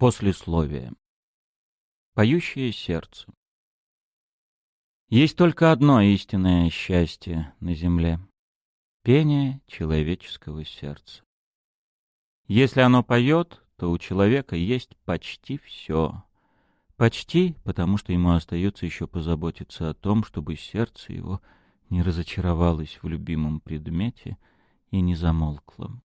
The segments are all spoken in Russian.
Послесловие. Поющее сердце. Есть только одно истинное счастье на земле — пение человеческого сердца. Если оно поет, то у человека есть почти все. Почти, потому что ему остается еще позаботиться о том, чтобы сердце его не разочаровалось в любимом предмете и не замолкло.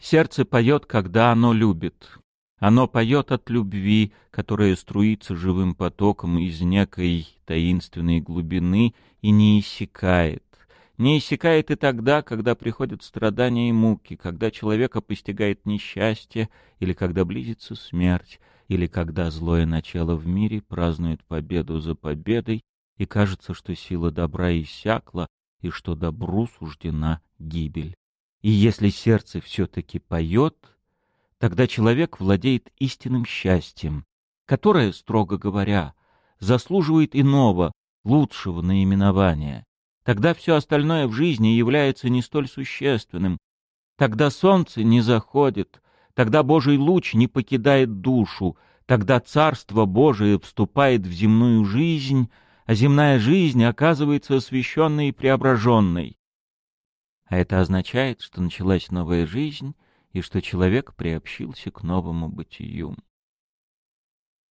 Сердце поет, когда оно любит, оно поет от любви, которая струится живым потоком из некой таинственной глубины и не иссякает. Не иссякает и тогда, когда приходят страдания и муки, когда человека постигает несчастье, или когда близится смерть, или когда злое начало в мире празднует победу за победой, и кажется, что сила добра иссякла, и что добру суждена гибель. И если сердце все-таки поет, Тогда человек владеет истинным счастьем, которое, строго говоря, заслуживает иного, лучшего наименования. Тогда все остальное в жизни является не столь существенным. Тогда солнце не заходит, тогда Божий луч не покидает душу, тогда Царство Божие вступает в земную жизнь, а земная жизнь оказывается освященной и преображенной. А это означает, что началась новая жизнь, и что человек приобщился к новому бытию.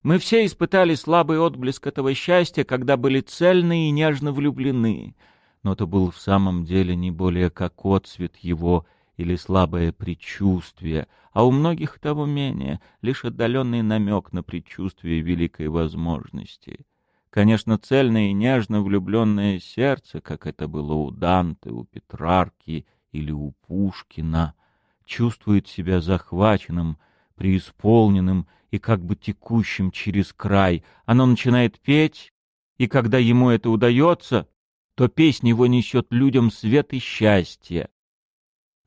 Мы все испытали слабый отблеск этого счастья, когда были цельны и нежно влюблены, но это был в самом деле не более как отцвет его или слабое предчувствие, а у многих того менее, лишь отдаленный намек на предчувствие великой возможности. Конечно, цельное и нежно влюбленное сердце, как это было у Данте, у Петрарки или у Пушкина — чувствует себя захваченным, преисполненным и как бы текущим через край. Оно начинает петь, и когда ему это удается, то песня его несет людям свет и счастье.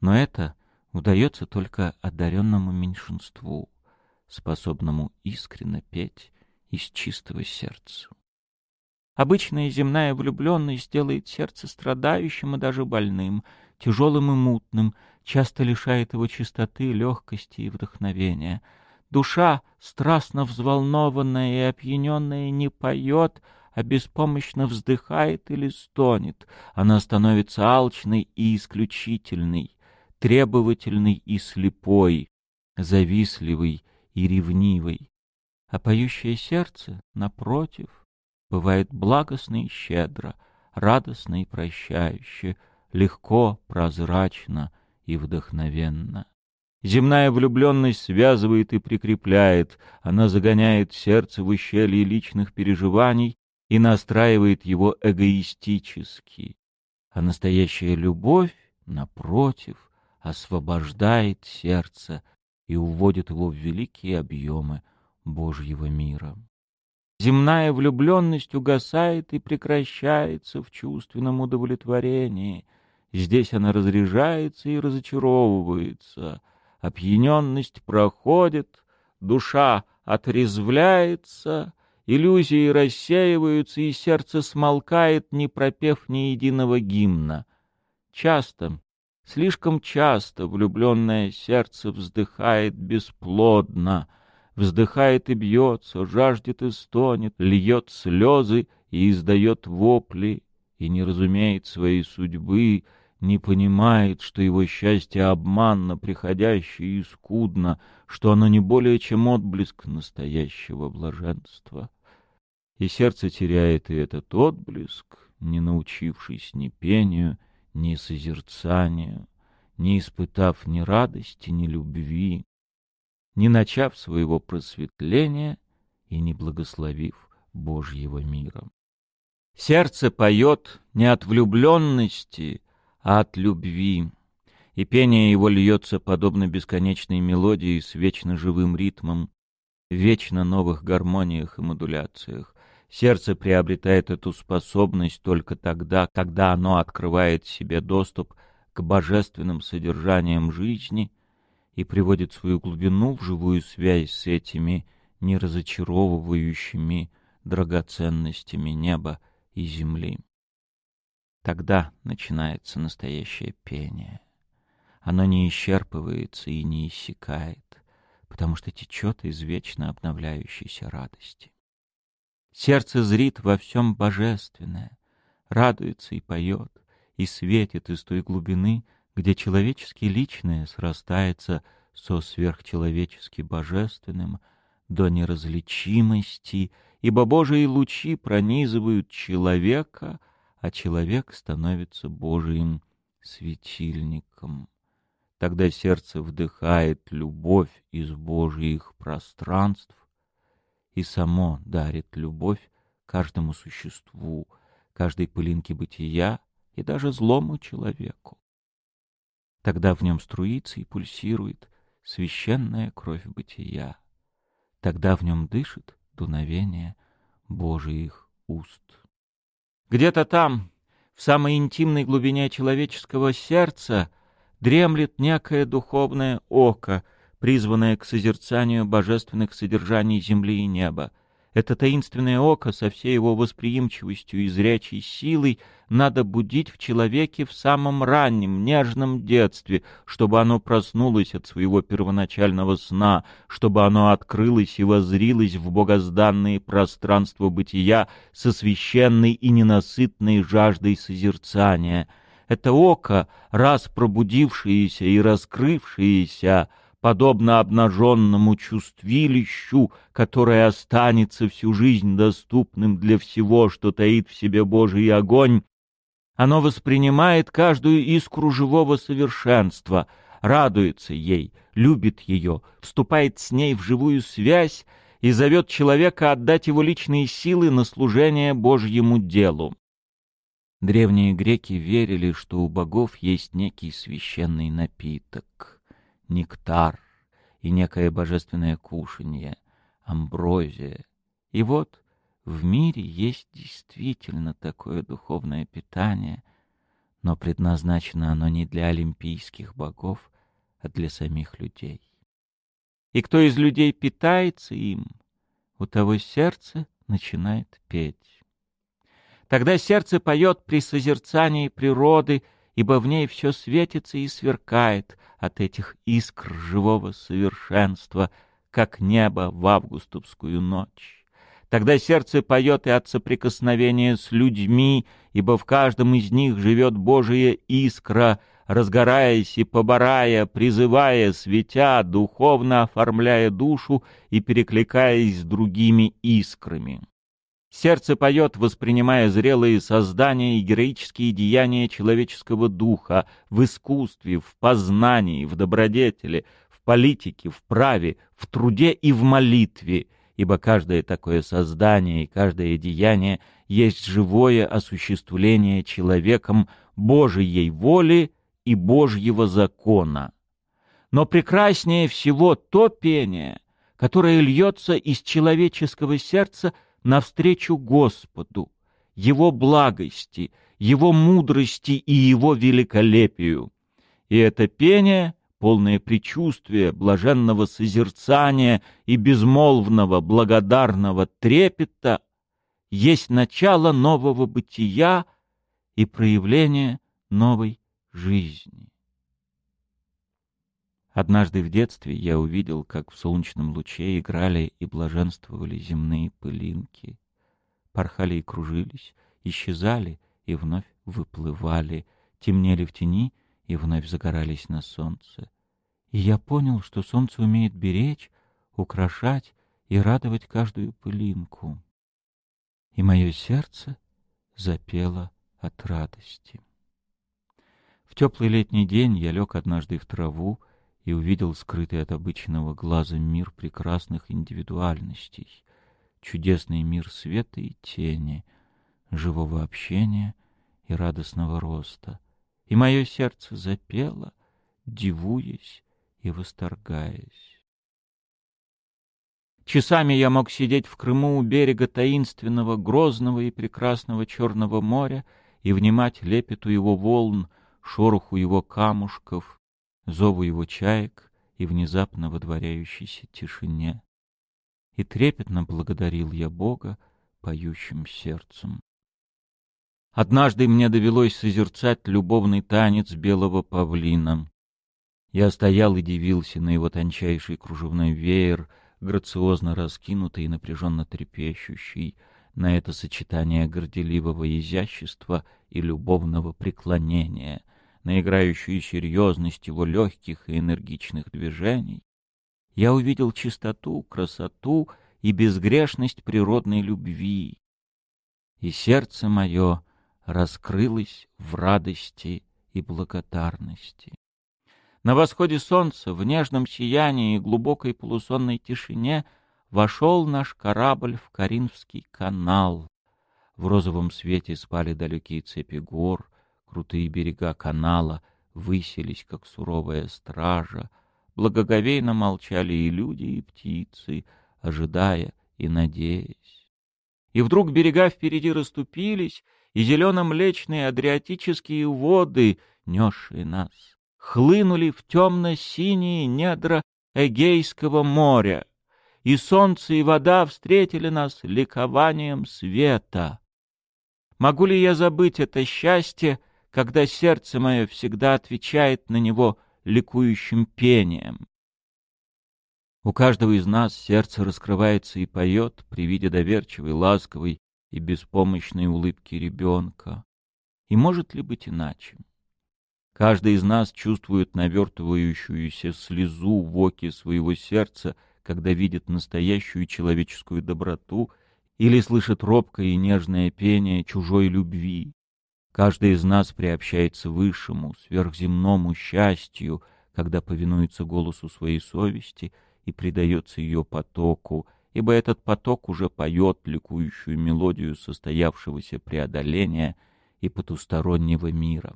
Но это удается только одаренному меньшинству, способному искренно петь из чистого сердца. Обычная земная влюбленность делает сердце страдающим и даже больным, тяжелым и мутным, часто лишает его чистоты, легкости и вдохновения. Душа, страстно взволнованная и опьяненная, не поет, а беспомощно вздыхает или стонет. Она становится алчной и исключительной, требовательной и слепой, завистливой и ревнивой. А поющее сердце, напротив, бывает благостно и щедро, радостно и прощающе, легко, прозрачно — и вдохновенно. Земная влюбленность связывает и прикрепляет, она загоняет сердце в ущелье личных переживаний и настраивает его эгоистически. А настоящая любовь, напротив, освобождает сердце и уводит его в великие объемы Божьего мира. Земная влюбленность угасает и прекращается в чувственном удовлетворении — Здесь она разряжается и разочаровывается. Опьяненность проходит, душа отрезвляется, иллюзии рассеиваются, и сердце смолкает, не пропев ни единого гимна. Часто, слишком часто влюбленное сердце вздыхает бесплодно, вздыхает и бьется, жаждет и стонет, льет слезы и издает вопли, и не разумеет своей судьбы, не понимает, что его счастье обманно, приходящее и скудно, что оно не более чем отблеск настоящего блаженства. И сердце теряет и этот отблеск, не научившись ни пению, ни созерцанию, не испытав ни радости, ни любви, не начав своего просветления и не благословив Божьего мира. Сердце поет не от влюбленности, от любви, и пение его льется подобно бесконечной мелодии с вечно живым ритмом, вечно новых гармониях и модуляциях. Сердце приобретает эту способность только тогда, когда оно открывает себе доступ к божественным содержаниям жизни и приводит свою глубину в живую связь с этими неразочаровывающими драгоценностями неба и земли. Тогда начинается настоящее пение. Оно не исчерпывается и не иссякает. потому что течет из вечно обновляющейся радости. Сердце зрит во всем божественное, радуется и поет, и светит из той глубины, где человечески личное срастается со сверхчеловечески божественным до неразличимости, ибо Божьи лучи пронизывают человека, а человек становится Божиим светильником. Тогда сердце вдыхает любовь из Божьих пространств и само дарит любовь каждому существу, каждой пылинке бытия и даже злому человеку. Тогда в нем струится и пульсирует священная кровь бытия. Тогда в нем дышит дуновение Божиих уст. Где-то там, в самой интимной глубине человеческого сердца, дремлет некое духовное око, призванное к созерцанию божественных содержаний земли и неба — это таинственное око со всей его восприимчивостью и зрячей силой надо будить в человеке в самом раннем, нежном детстве, чтобы оно проснулось от своего первоначального сна, чтобы оно открылось и возрилось в богозданные пространства бытия со священной и ненасытной жаждой созерцания. Это око, раз пробудившееся и раскрывшееся, подобно обнаженному чувствилищу, которое останется всю жизнь доступным для всего, что таит в себе Божий огонь, оно воспринимает каждую искру живого совершенства, радуется ей, любит ее, вступает с ней в живую связь и зовет человека отдать его личные силы на служение Божьему делу. Древние греки верили, что у богов есть некий священный напиток — нектар и некое божественное кушанье, амброзия. И вот в мире есть действительно такое духовное питание, но предназначено оно не для олимпийских богов, а для самих людей. И кто из людей питается им, у того сердце начинает петь. Тогда сердце поет при созерцании природы — ибо в ней все светится и сверкает от этих искр живого совершенства, как небо в августовскую ночь. Тогда сердце поет и от соприкосновения с людьми, ибо в каждом из них живет Божия искра, разгораясь и поборая, призывая, светя, духовно оформляя душу и перекликаясь с другими искрами. Сердце поет, воспринимая зрелые создания и героические деяния человеческого духа в искусстве, в познании, в добродетели, в политике, в праве, в труде и в молитве, ибо каждое такое создание и каждое деяние есть живое осуществление человеком Божией воли и Божьего закона. Но прекраснее всего то пение, которое льется из человеческого сердца – навстречу Господу, Его благости, Его мудрости и Его великолепию. И это пение, полное предчувствия, блаженного созерцания и безмолвного благодарного трепета, есть начало нового бытия и проявление новой жизни. Однажды в детстве я увидел, как в солнечном луче играли и блаженствовали земные пылинки. Порхали и кружились, исчезали и вновь выплывали, темнели в тени и вновь загорались на солнце. И я понял, что солнце умеет беречь, украшать и радовать каждую пылинку. И мое сердце запело от радости. В теплый летний день я лег однажды в траву, и увидел скрытый от обычного глаза мир прекрасных индивидуальностей, чудесный мир света и тени, живого общения и радостного роста. И мое сердце запело, дивуясь и восторгаясь. Часами я мог сидеть в Крыму у берега таинственного, грозного и прекрасного Черного моря и внимать лепету его волн, шороху его камушков, зову его чаек и внезапно водворяющейся тишине. И трепетно благодарил я Бога поющим сердцем. Однажды мне довелось созерцать любовный танец белого павлина. Я стоял и дивился на его тончайший кружевной веер, грациозно раскинутый и напряженно трепещущий, на это сочетание горделивого изящества и любовного преклонения, на играющую серьезность его легких и энергичных движений. Я увидел чистоту, красоту и безгрешность природной любви, и сердце мое раскрылось в радости и благодарности. На восходе солнца, в нежном сиянии и глубокой полусонной тишине вошел наш корабль в Каринский канал. В розовом свете спали далекие цепи гор, крутые берега канала высились, как суровая стража, благоговейно молчали и люди, и птицы, ожидая и надеясь. И вдруг берега впереди расступились, и зелено-млечные адриатические воды, несшие нас, хлынули в темно-синие недра Эгейского моря, и солнце и вода встретили нас ликованием света. Могу ли я забыть это счастье, когда сердце мое всегда отвечает на него ликующим пением? У каждого из нас сердце раскрывается и поет при виде доверчивой, ласковой и беспомощной улыбки ребенка. И может ли быть иначе? Каждый из нас чувствует навертывающуюся слезу в оке своего сердца, когда видит настоящую человеческую доброту или слышит робкое и нежное пение чужой любви. Каждый из нас приобщается высшему, сверхземному счастью, когда повинуется голосу своей совести — и предается ее потоку, ибо этот поток уже поет ликующую мелодию состоявшегося преодоления и потустороннего мира.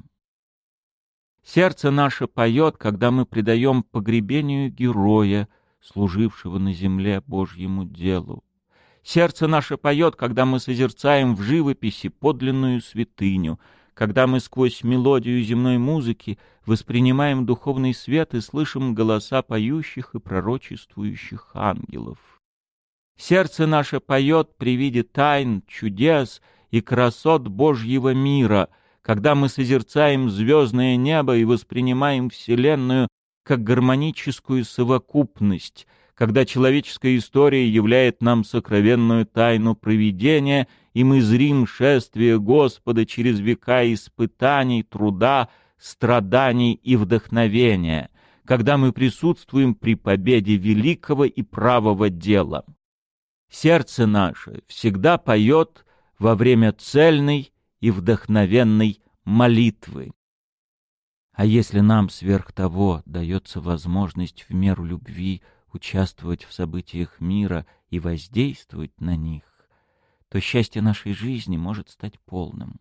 Сердце наше поет, когда мы предаем погребению героя, служившего на земле Божьему делу. Сердце наше поет, когда мы созерцаем в живописи подлинную святыню — когда мы сквозь мелодию земной музыки воспринимаем духовный свет и слышим голоса поющих и пророчествующих ангелов. Сердце наше поет при виде тайн, чудес и красот Божьего мира, когда мы созерцаем звездное небо и воспринимаем Вселенную как гармоническую совокупность — когда человеческая история являет нам сокровенную тайну провидения, и мы зрим шествие Господа через века испытаний, труда, страданий и вдохновения, когда мы присутствуем при победе великого и правого дела. Сердце наше всегда поет во время цельной и вдохновенной молитвы. А если нам сверх того дается возможность в меру любви участвовать в событиях мира и воздействовать на них, то счастье нашей жизни может стать полным.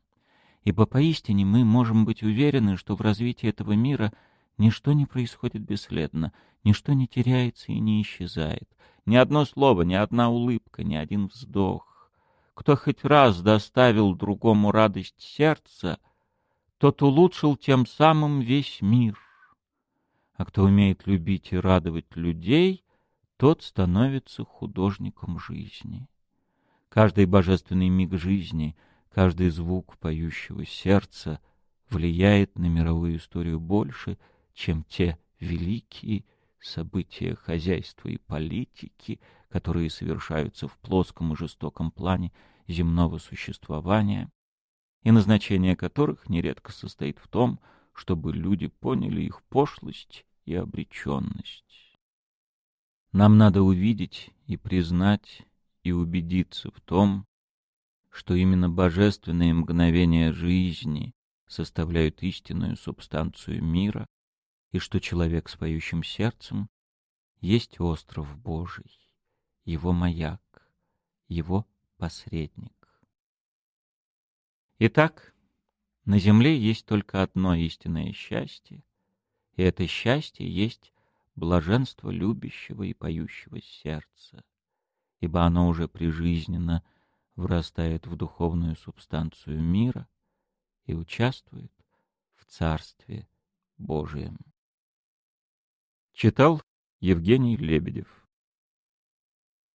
Ибо поистине мы можем быть уверены, что в развитии этого мира ничто не происходит бесследно, ничто не теряется и не исчезает. Ни одно слово, ни одна улыбка, ни один вздох. Кто хоть раз доставил другому радость сердца, тот улучшил тем самым весь мир. А кто умеет любить и радовать людей, тот становится художником жизни. Каждый божественный миг жизни, каждый звук поющего сердца влияет на мировую историю больше, чем те великие события хозяйства и политики, которые совершаются в плоском и жестоком плане земного существования, и назначение которых нередко состоит в том, чтобы люди поняли их пошлость и обреченность. Нам надо увидеть и признать и убедиться в том, что именно божественные мгновения жизни составляют истинную субстанцию мира, и что человек с поющим сердцем есть остров Божий, его маяк, его посредник. Итак, на земле есть только одно истинное счастье, и это счастье есть блаженство любящего и поющего сердца, ибо оно уже прижизненно врастает в духовную субстанцию мира и участвует в Царстве Божием. Читал Евгений Лебедев